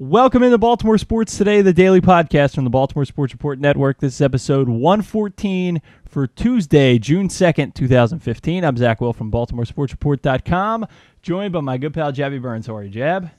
Welcome into Baltimore Sports Today, the daily podcast from the Baltimore Sports Report Network. This is episode 114 for Tuesday, June 2nd, 2015. I'm Zach Wilt from BaltimoreSportsReport.com, joined by my good pal Jabby Burns. How are you, Jab?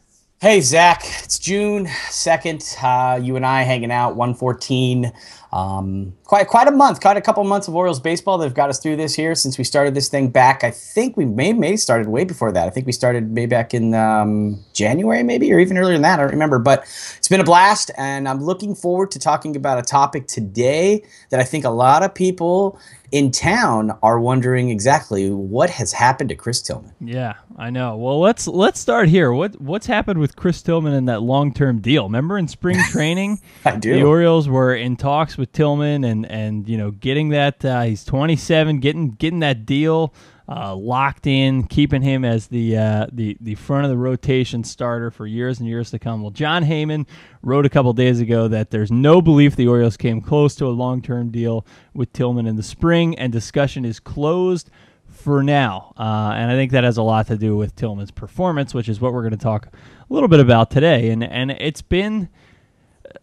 Hey, Zach. It's June 2nd. Uh, you and I hanging out, 114. Um, quite quite a month, quite a couple months of Orioles baseball that have got us through this here since we started this thing back. I think we may may started way before that. I think we started maybe back in um, January, maybe or even earlier than that. I don't remember, but it's been a blast, and I'm looking forward to talking about a topic today that I think a lot of people in town are wondering exactly what has happened to Chris Tillman. Yeah, I know. Well, let's let's start here. What what's happened with Chris Tillman in that long term deal? Remember in spring training, I do. The Orioles were in talks with Tillman and and you know getting that uh, he's 27, getting getting that deal uh, locked in, keeping him as the uh, the the front of the rotation starter for years and years to come. Well, Jon Heyman wrote a couple days ago that there's no belief the Orioles came close to a long term deal with Tillman in the spring, and discussion is closed for now. Uh, and I think that has a lot to do with Tillman's performance, which is what we're going to talk a little bit about today. And and it's been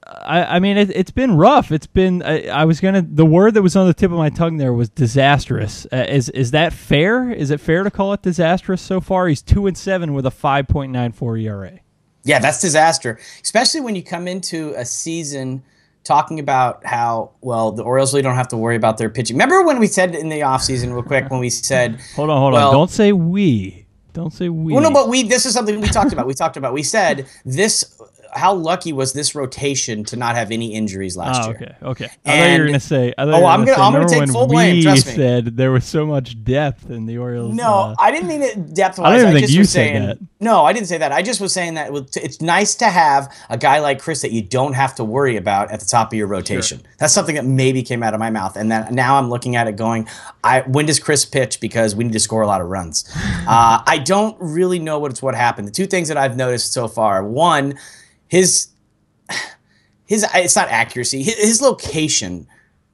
I, I mean, it, has been rough. It's been. I, I, was gonna. The word that was on the tip of my tongue there was disastrous. Uh, is is that fair? Is it fair to call it disastrous so far? He's two and seven with a five point nine four ERA. Yeah, that's disaster. Especially when you come into a season talking about how well the Orioles really don't have to worry about their pitching. Remember when we said in the offseason, real quick, when we said, "Hold on, hold well, on, don't say we." Don't say we. Well, no, but we. This is something we talked about. We talked about. We said this how lucky was this rotation to not have any injuries last oh, year? Okay, okay. I and, thought you were gonna say. I oh, I'm gonna, say, I'm gonna take full blame. Trust me. Said there was so much depth in the Orioles. No, uh, I didn't mean it depth wise. I don't I think you was said saying, that. No, I didn't say that. I just was saying that it's nice to have a guy like Chris that you don't have to worry about at the top of your rotation. Sure. That's something that maybe came out of my mouth, and then now I'm looking at it going, I when does Chris pitch because we need to score a lot of runs. uh, I don't really know what's what happened. The two things that I've noticed so far: one, his his it's not accuracy. His, his location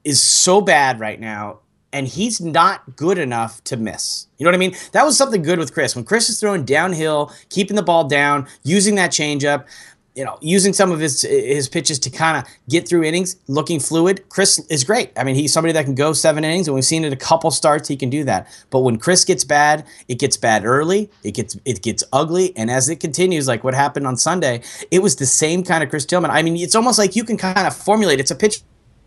is so bad right now and he's not good enough to miss. You know what I mean? That was something good with Chris. When Chris is throwing downhill, keeping the ball down, using that changeup, you know, using some of his his pitches to kind of get through innings, looking fluid. Chris is great. I mean, he's somebody that can go seven innings, and we've seen it a couple starts. He can do that. But when Chris gets bad, it gets bad early. It gets it gets ugly, and as it continues, like what happened on Sunday, it was the same kind of Chris Tillman. I mean, it's almost like you can kind of formulate. It's a pitch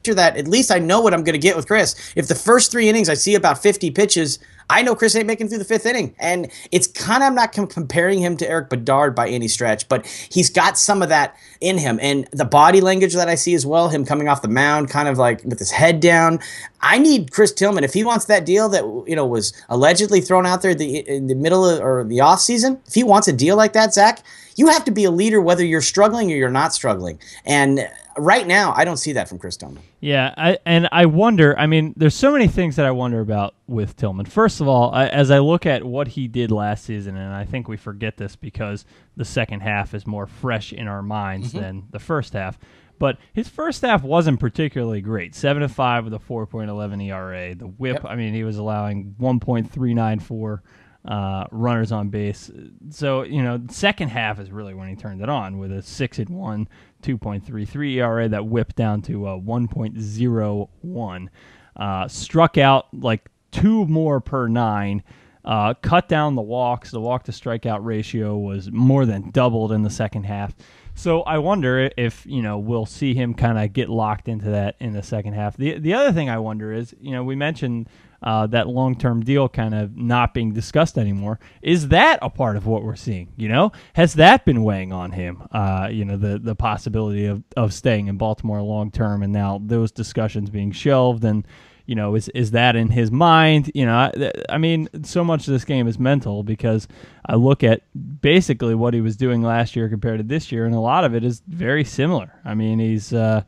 that at least I know what I'm going to get with Chris. If the first three innings I see about 50 pitches, I know Chris ain't making through the fifth inning. And it's kind of, I'm not comparing him to Erik Bedard by any stretch, but he's got some of that in him. And the body language that I see as well, him coming off the mound, kind of like with his head down. I need Chris Tillman. If he wants that deal that, you know, was allegedly thrown out there the, in the middle of, or the off season, if he wants a deal like that, Zach, you have to be a leader whether you're struggling or you're not struggling. And right now, I don't see that from Chris Tillman. Yeah, I, and I wonder. I mean, there's so many things that I wonder about with Tillman. First of all, I, as I look at what he did last season, and I think we forget this because the second half is more fresh in our minds mm-hmm. than the first half. But his first half wasn't particularly great. Seven to five with a 4.11 ERA. The WHIP. Yep. I mean, he was allowing 1.394 uh, runners on base. So you know, second half is really when he turned it on with a six and one, 2.33 ERA that whipped down to a 1.01. Uh, struck out like two more per nine. Uh, cut down the walks. The walk to strikeout ratio was more than doubled in the second half. So I wonder if you know we'll see him kind of get locked into that in the second half. The the other thing I wonder is you know we mentioned uh, that long term deal kind of not being discussed anymore. Is that a part of what we're seeing? You know, has that been weighing on him? Uh, you know, the the possibility of, of staying in Baltimore long term, and now those discussions being shelved, and you know, is is that in his mind? You know, I, I mean, so much of this game is mental because I look at basically what he was doing last year compared to this year, and a lot of it is very similar. I mean, he's uh,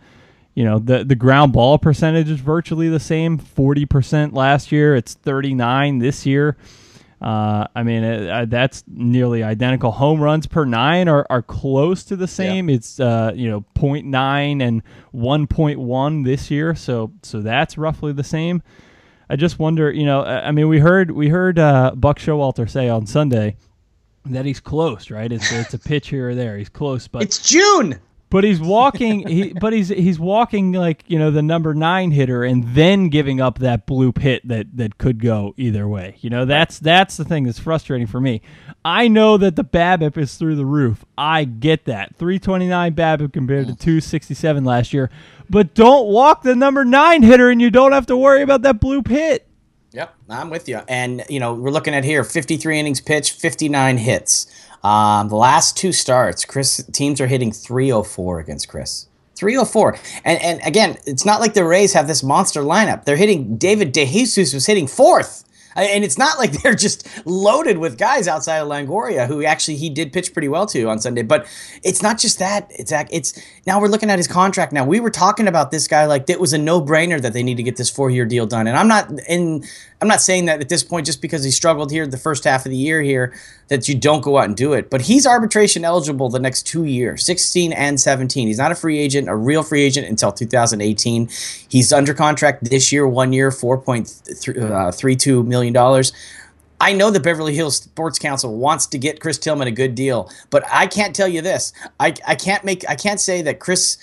you know the the ground ball percentage is virtually the same 40% last year it's 39 this year uh, I mean it, uh, that's nearly identical home runs per nine are, are close to the same yeah. it's uh, you know 0.9 and 1.1 this year so so that's roughly the same I just wonder you know I mean we heard we heard uh, Buck Showalter say on Sunday that he's close, right? It's it's a pitch here or there. He's close, but it's June. But he's walking. He, but he's he's walking like you know the number nine hitter, and then giving up that bloop hit that that could go either way. You know that's that's the thing that's frustrating for me. I know that the BABIP is through the roof. I get that. 329 BABIP compared to 267 last year. But don't walk the number nine hitter, and you don't have to worry about that bloop hit. Yep, I'm with you. And you know we're looking at here: 53 innings pitched, 59 hits. Um, the last two starts, Chris teams are hitting 304 against Chris. 304. And and again, it's not like the Rays have this monster lineup. They're hitting David DeJesus was hitting fourth. And it's not like they're just loaded with guys outside of Longoria, who actually he did pitch pretty well to on Sunday. But it's not just that. It's it's now we're looking at his contract. Now we were talking about this guy like it was a no brainer that they need to get this four year deal done. And I'm not in. I'm not saying that at this point just because he struggled here the first half of the year here that you don't go out and do it. But he's arbitration eligible the next two years, 16 and 17. He's not a free agent, a real free agent until 2018. He's under contract this year, one year, 4.32 uh, million dollars. I know the Beverly Hills Sports Council wants to get Chris Tillman a good deal, but I can't tell you this. I, I can't make I can't say that Chris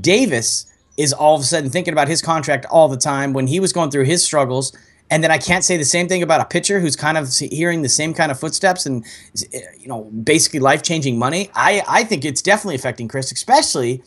Davis is all of a sudden thinking about his contract all the time when he was going through his struggles and then I can't say the same thing about a pitcher who's kind of hearing the same kind of footsteps and eh, you know basically life changing money. I I think it's definitely affecting Chris, especially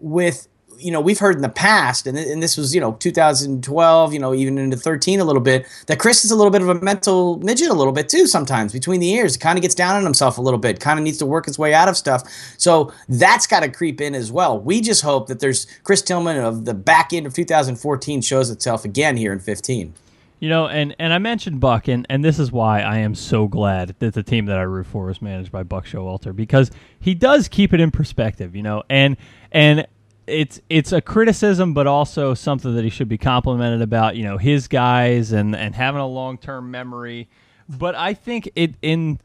with you know we've heard in the past, and, and this was you know 2012, you know even into 13 a little bit that Chris is a little bit of a mental midget a little bit too sometimes between the ears. Kind of gets down on himself a little bit. Kind of needs to work his way out of stuff. So that's got to creep in as well. We just hope that there's Chris Tillman of the back end of 2014 shows itself again here in 15. You know, and, and I mentioned Buck, and, and this is why I am so glad that the team that I root for is managed by Buck Showalter because he does keep it in perspective, you know, and and it's it's a criticism, but also something that he should be complimented about, you know, his guys and and having a long term memory. But I think it in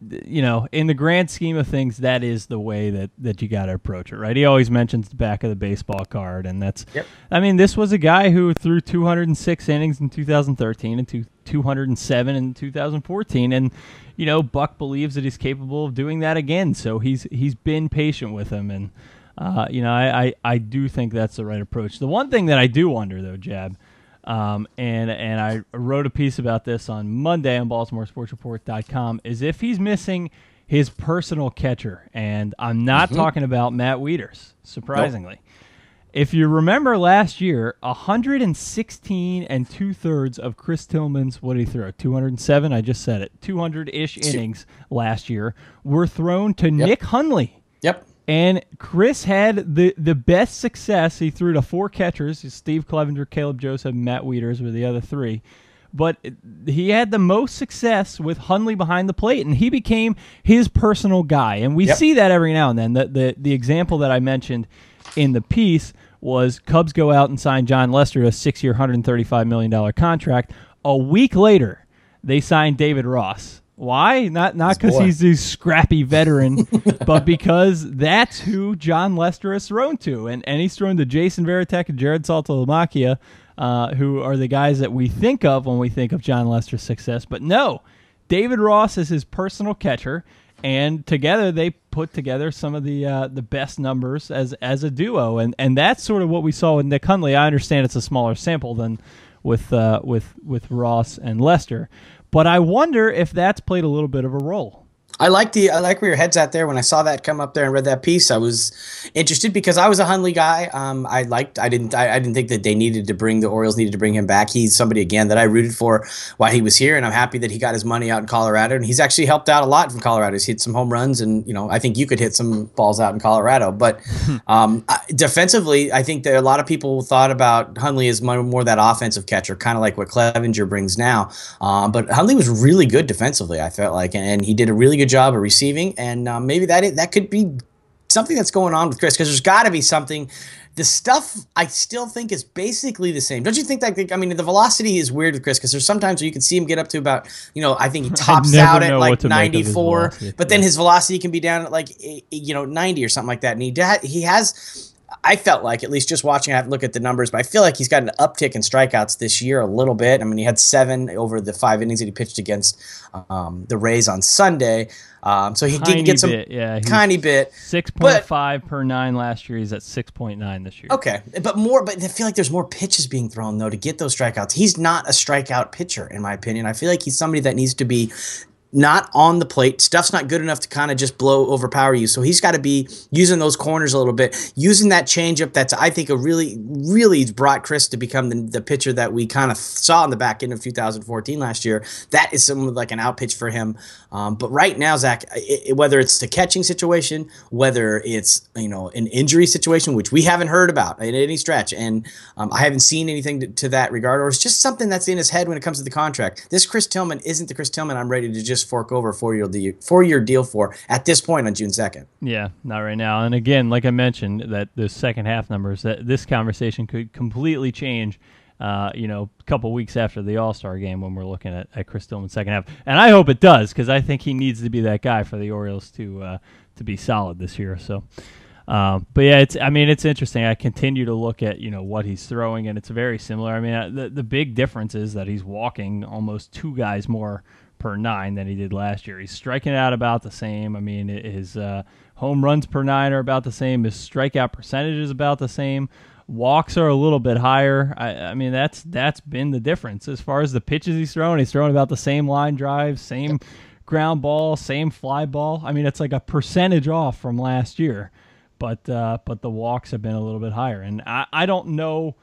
you know, in the grand scheme of things, that is the way that, that you got to approach it, right? He always mentions the back of the baseball card, and that's. Yep. I mean, this was a guy who threw 206 innings in 2013 and two, 207 in 2014, and you know, Buck believes that he's capable of doing that again. So he's he's been patient with him, and uh, you know, I, I I do think that's the right approach. The one thing that I do wonder, though, Jab um, and and I wrote a piece about this on Monday on BaltimoreSportsReport.com. Is if he's missing his personal catcher, and I'm not mm-hmm. talking about Matt Wieters, surprisingly. Nope. If you remember last year, 116 and two thirds of Chris Tillman's what did he throw? 207. I just said it. 200 ish innings last year were thrown to yep. Nick Hundley. And Chris had the, the best success. He threw to four catchers Steve Clevenger, Caleb Joseph, Matt Wieters were the other three. But he had the most success with Hundley behind the plate, and he became his personal guy. And we yep. see that every now and then. The, the, the example that I mentioned in the piece was Cubs go out and sign Jon Lester to a six year, $135 million contract. A week later, they signed David Ross why? Not not because he's a scrappy veteran, but because that's who Jon Lester has thrown to, and and he's thrown to Jason Varitek and Jarrod Saltalamacchia, uh, who are the guys that we think of when we think of Jon Lester's success. But no, David Ross is his personal catcher, and together they put together some of the uh, the best numbers as as a duo, and and that's sort of what we saw with Nick Hundley. I understand it's a smaller sample than with uh, with with Ross and Lester. But I wonder if that's played a little bit of a role. I like the I like where your head's at there. When I saw that come up there and read that piece, I was interested because I was a Hundley guy. Um, I liked I didn't I, I, didn't think that they needed to bring the Orioles needed to bring him back. He's somebody again that I rooted for while he was here, and I'm happy that he got his money out in Colorado. And he's actually helped out a lot from Colorado. He's hit some home runs, and you know I think you could hit some balls out in Colorado. But um, defensively, I think that a lot of people thought about Hundley as more, more that offensive catcher, kind of like what Clevenger brings now. Um, but Hundley was really good defensively. I felt like, and he did a really good good job of receiving, and um, maybe that that could be something that's going on with Chris because there's got to be something. The stuff I still think is basically the same. Don't you think that? I mean, the velocity is weird with Chris because there's sometimes where you can see him get up to about, you know, I think he tops out at like 94, but then his velocity can be down at like, you know, 90 or something like that. And he he has I felt like, at least just watching, I have to look at the numbers, but I feel like he's got an uptick in strikeouts this year a little bit. I mean, he had seven over the five innings that he pitched against um, the Rays on Sunday. Um, so he tiny can get some bit, yeah, tiny bit. Six point five per nine last year. He's at six point nine this year. Okay, but more. But I feel like there's more pitches being thrown though to get those strikeouts. He's not a strikeout pitcher, in my opinion. I feel like he's somebody that needs to be not on the plate. Stuff's not good enough to kind of just blow overpower you. So he's got to be using those corners a little bit, using that changeup. That's I think a really, really brought Chris to become the, the pitcher that we kind of saw in the back end of 2014 last year. That is something like an out pitch for him. Um, but right now, Zach, it, whether it's the catching situation, whether it's you know an injury situation, which we haven't heard about in any stretch, and um, I haven't seen anything to, to that regard, or it's just something that's in his head when it comes to the contract. This Chris Tillman isn't the Chris Tillman I'm ready to just fork over four year deal, four year deal for at this point on June second. Yeah, not right now. And again, like I mentioned, that the second half numbers that this conversation could completely change. Uh, you know, a couple weeks after the All Star game when we're looking at, at Chris Tillman second half, and I hope it does because I think he needs to be that guy for the Orioles to uh, to be solid this year. So. Um, but yeah, it's I mean it's interesting. I continue to look at you know what he's throwing, and it's very similar. I mean the the big difference is that he's walking almost two guys more per nine than he did last year. He's striking out about the same. I mean, his uh, home runs per nine are about the same. His strikeout percentage is about the same. Walks are a little bit higher. I, I, mean, that's that's been the difference as far as the pitches he's throwing. He's throwing about the same line drive, same ground ball, same fly ball. I mean, it's like a percentage off from last year, but uh, but the walks have been a little bit higher, and I, I don't know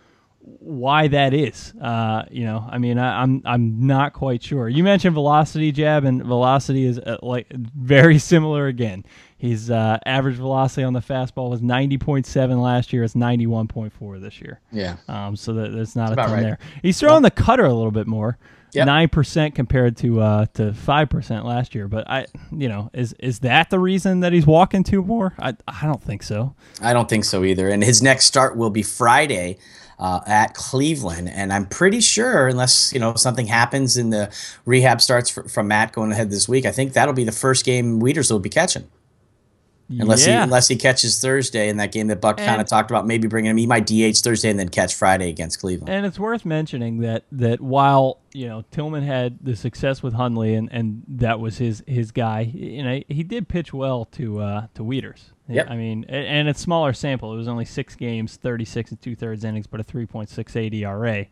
why that is. Uh, you know, I mean, I, am I'm, I'm not quite sure. You mentioned velocity jab, and velocity is uh, like very similar again. His uh, average velocity on the fastball was 90.7 last year. It's 91.4 this year. Yeah. Um. So that, there's not That's a ton right. there. He's throwing yep. the cutter a little bit more. Nine percent compared to uh, to five percent last year, but I, you know, is is that the reason that he's walking two more? I I don't think so. I don't think so either. And his next start will be Friday uh, at Cleveland. And I'm pretty sure, unless you know something happens in the rehab starts for, from Matt going ahead this week, I think that'll be the first game Wieters will be catching. Unless yeah. he unless he catches Thursday in that game that Buck kind of talked about, maybe bringing him. He might DH Thursday and then catch Friday against Cleveland. And it's worth mentioning that that while you know Tillman had the success with Hundley and, and that was his his guy, you know he did pitch well to uh, to Wieters. Yep. I mean, and it's smaller sample. It was only six games, thirty six and two thirds innings, but a three point six eight ERA.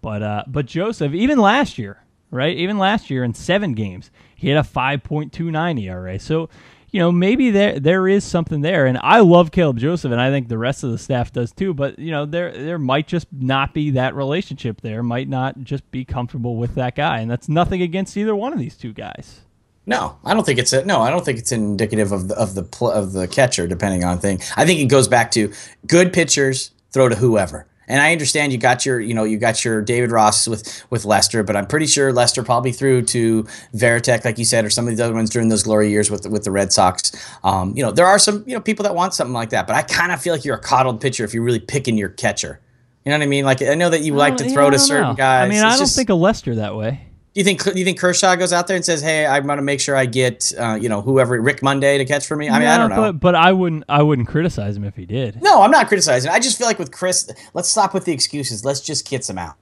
But uh, but Joseph, even last year, right? Even last year in seven games, he had a five point two nine ERA. So you know, maybe there there is something there. And I love Caleb Joseph, and I think the rest of the staff does too. But you know, there there might just not be that relationship there. Might not just be comfortable with that guy, and that's nothing against either one of these two guys. No, I don't think it's a, no. I don't think it's indicative of the of the of the catcher. Depending on thing, I think it goes back to good pitchers throw to whoever. And I understand you got your, you know, you got your David Ross with with Lester, but I'm pretty sure Lester probably threw to Varitek, like you said, or some of the other ones during those glory years with the, with the Red Sox. Um, you know, there are some, you know, people that want something like that, but I kind of feel like you're a coddled pitcher if you're really picking your catcher. You know what I mean? Like I know that you like to throw to certain know. guys. I mean, it's I don't just, think of Lester that way. Do you think do you think Kershaw goes out there and says, "Hey, I'm going to make sure I get uh, you know whoever Rick Monday to catch for me"? I mean, I don't know, but but I wouldn't I wouldn't criticize him if he did. No, I'm not criticizing. I just feel like with Chris, let's stop with the excuses. Let's just get some out.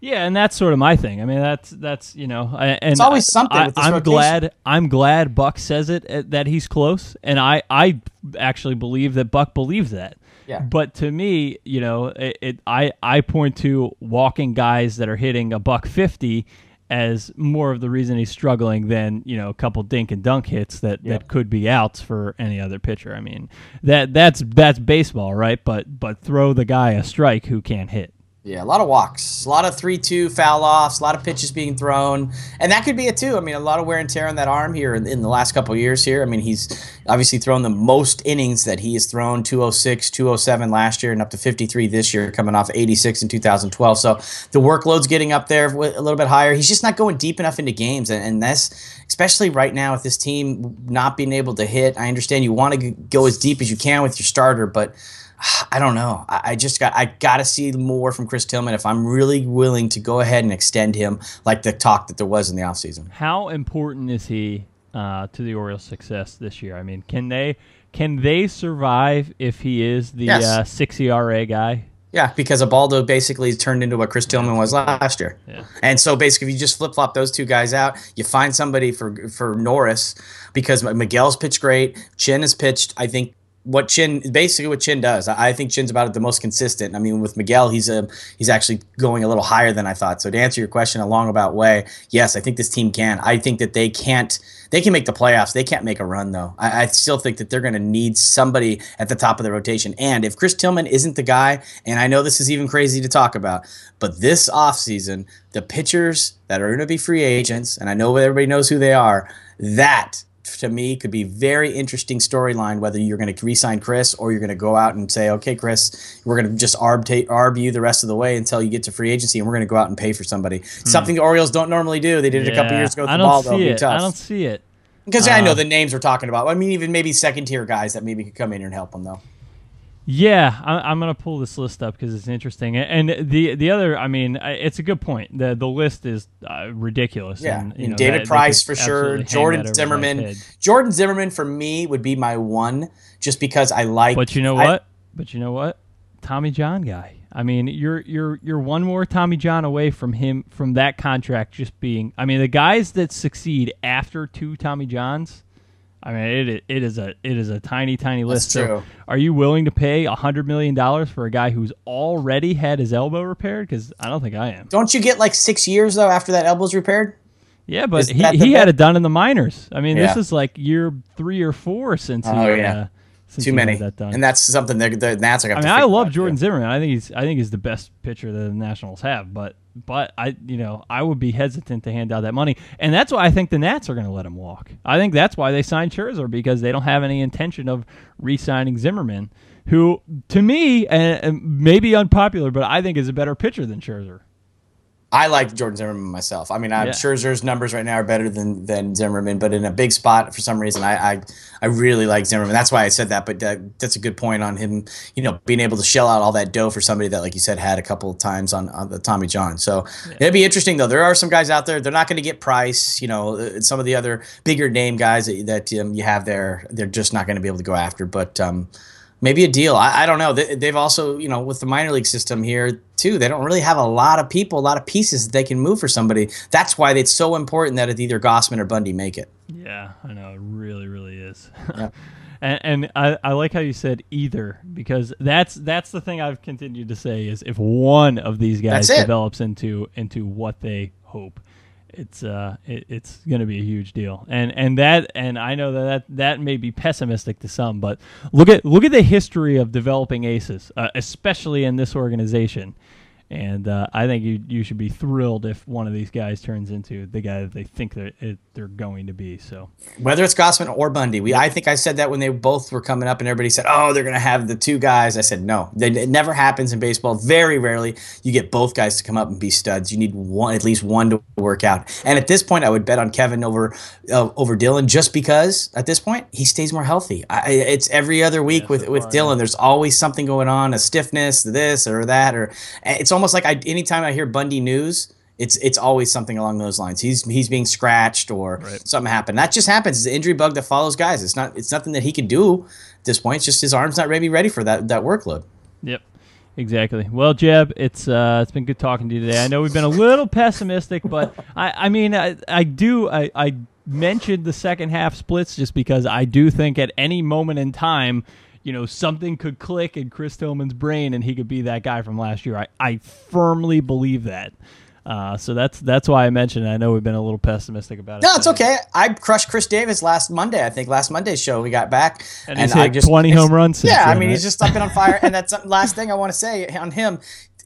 Yeah, and that's sort of my thing. I mean, that's that's you know, and it's always something. I, am glad I'm glad Buck says it uh, that he's close, and I I actually believe that Buck believes that. Yeah. But to me, you know, it, it I I point to walking guys that are hitting a buck fifty as more of the reason he's struggling than you know a couple dink and dunk hits that, that could be outs for any other pitcher. I mean that that's that's baseball, right? But but throw the guy a strike who can't hit. Yeah, a lot of walks, a lot of three-two foul offs, a lot of pitches being thrown, and that could be it too. I mean, a lot of wear and tear on that arm here in, in the last couple years. Here, I mean, he's obviously thrown the most innings that he has thrown 206, 207 last year, and up to 53 this year, coming off 86 in 2012. So the workload's getting up there a little bit higher. He's just not going deep enough into games, and, and that's especially right now with this team not being able to hit. I understand you want to go as deep as you can with your starter, but I don't know. I, just got I got to see more from Chris Tillman if I'm really willing to go ahead and extend him like the talk that there was in the offseason. How important is he uh, to the Orioles' success this year? I mean, can they Can they survive if he is the Yes. uh, six ERA guy? Yeah, because Ubaldo basically turned into what Chris Tillman was last year. Yeah. And so basically, if you just flip flop those two guys out, you find somebody for for Norris because Miguel's pitched great. Chen has pitched. I think what Chen basically what Chen does. I think Chen's about it the most consistent. I mean, with Miguel, he's a he's actually going a little higher than I thought. So to answer your question a long about way, yes, I think this team can. I think that they can't. They can make the playoffs. They can't make a run though. I, I still think that they're going to need somebody at the top of the rotation. And if Chris Tillman isn't the guy, and I know this is even crazy to talk about, but this offseason, the pitchers that are going to be free agents, and I know everybody knows who they are, that to me could be very interesting storyline whether you're going to re-sign Chris or you're going to go out and say, okay, Chris, we're going to just arb, ta- arb you the rest of the way until you get to free agency, and we're going to go out and pay for somebody. Something the Orioles don't normally do. They did it a couple. Years ago with I don't ball. see it. I don't see it. Because I know Uh, the names we're talking about. I mean, even maybe second tier guys that maybe could come in and help them though. Yeah, I, I'm gonna pull this list up because it's interesting. And the the other, I mean, it's a good point. the The list is uh, ridiculous. Yeah, and, you and know, David that- Price for sure. absolutely hang that Jordan Zimmermann. Jordan Zimmermann for me would be my one, just because I like. But you know I- what? but you know what? Tommy John guy. I mean, you're you're you're one more Tommy John away from him from that contract just being. I mean, the guys that succeed after two Tommy Johns. I mean, it it is a it is a tiny tiny list. So true. are you willing to pay a hundred million dollars for a guy who's already had his elbow repaired? Because I don't think I am. don't you get like six years though after that elbow's repaired? Yeah, but Is he, he had it done in the minors. I mean, this is like year three or four since he, Oh, yeah. uh, Too many, that done. and that's something that the Nats are going I mean, I love Jordan too. Zimmermann. I think he's I think he's the best pitcher that the Nationals have. But but I you know I would be hesitant to hand out that money, and that's why I think the Nats are going to let him walk. I think that's why they signed Scherzer because they don't have any intention of re-signing Zimmermann, who to me and and maybe unpopular, but I think is a better pitcher than Scherzer. I like Jordan Zimmermann myself. I mean, I'm Yeah. sure Scherzer's numbers right now are better than than Zimmermann, but in a big spot for some reason, I I, I really like Zimmermann. That's why I said that. But that, that's a good point on him. You know, being able to shell out all that dough for somebody that, like you said, had a couple of times on, on the Tommy John. So it'd be interesting though. There are some guys out there. They're not going to get Price. You know, uh, some of the other bigger name guys that, that um, you have there, they're just not going to be able to go after. But um, maybe a deal. I, I don't know. They, they've also, you know, with the minor league system here too, they don't really have a lot of people, a lot of pieces that they can move for somebody. That's why it's so important that it's either Gausman or Bundy make it. Yeah, I know it really, really is. Yeah. and and I, I like how you said either because that's that's the thing I've continued to say is if one of these guys develops into into what they hope, it's uh it, it's going to be a huge deal. And and that and I know that, that that may be pessimistic to some, but look at look at the history of developing aces, uh, especially in this organization. And uh, I think you you should be thrilled if one of these guys turns into the guy that they think that it, they're going to be. So Whether it's Gausman or Bundy, we I think I said that when they both were coming up, and everybody said, "Oh, they're going to have the two guys." I said, "No, they, it never happens in baseball. Very rarely you get both guys to come up and be studs. You need one, at least one to work out." And at this point, I would bet on Kevin over uh, over Dylan, just because at this point he stays more healthy. I, it's every other week with so with far, Dylan. There's always something going on, a stiffness, this or that, or it's almost like I anytime I hear Bundy news. It's, it's always something along those lines. He's he's being scratched or Right. something happened. That just happens. It's an injury bug that follows guys. It's not it's nothing that he can do at this point. It's just his arm's not ready ready for that that workload. Yep. Exactly. Well, Jeb, it's uh, it's been good talking to you today. I know we've been a little pessimistic, but I, I mean, I, I do I, I mentioned the second half splits just because I do think at any moment in time, you know, something could click in Chris Tillman's brain and he could be that guy from last year. I, I firmly believe that. Uh, so that's that's why I mentioned. it. I know we've been a little pessimistic about it. No, it's today. okay. I crushed Chris Davis last Monday. I think last Monday's show we got back, And he's I hit 20 home runs Yeah, I mean right? he's just up and on fire. and that's the last thing I want to say on him.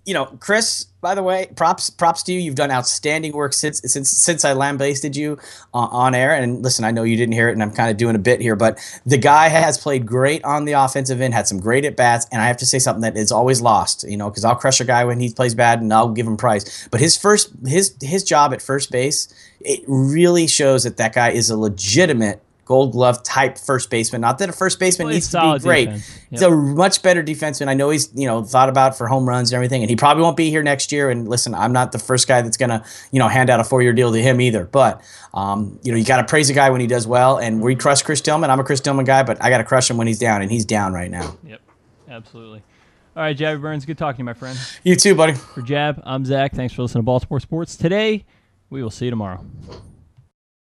You know, Chris. By the way, props props to you. You've done outstanding work since since since I lambasted you uh, on air. And listen, I know you didn't hear it, and I'm kind of doing a bit here, but the guy has played great on the offensive end, had some great at bats, and I have to say something that is always lost. You know, because I'll crush a guy when he plays bad, and I'll give him price. But his first his his job at first base, it really shows that that guy is a legitimate Gold Glove type first baseman. Not that a first baseman Plays needs to be great. Yep. He's a much better defenseman. I know he's you know thought about for home runs and everything, and he probably won't be here next year. And listen, I'm not the first guy that's gonna you know hand out a four year deal to him either. But um, you know you got to praise a guy when he does well, and we crush Chris Tillman. I'm a Chris Tillman guy, but I got to crush him when he's down, and he's down right now. Yep, absolutely. All right, Jabby Burns, good talking to you, my friend. You too, buddy. For Jab, I'm Zach. Thanks for listening to Baltimore Sports today. We will see you tomorrow.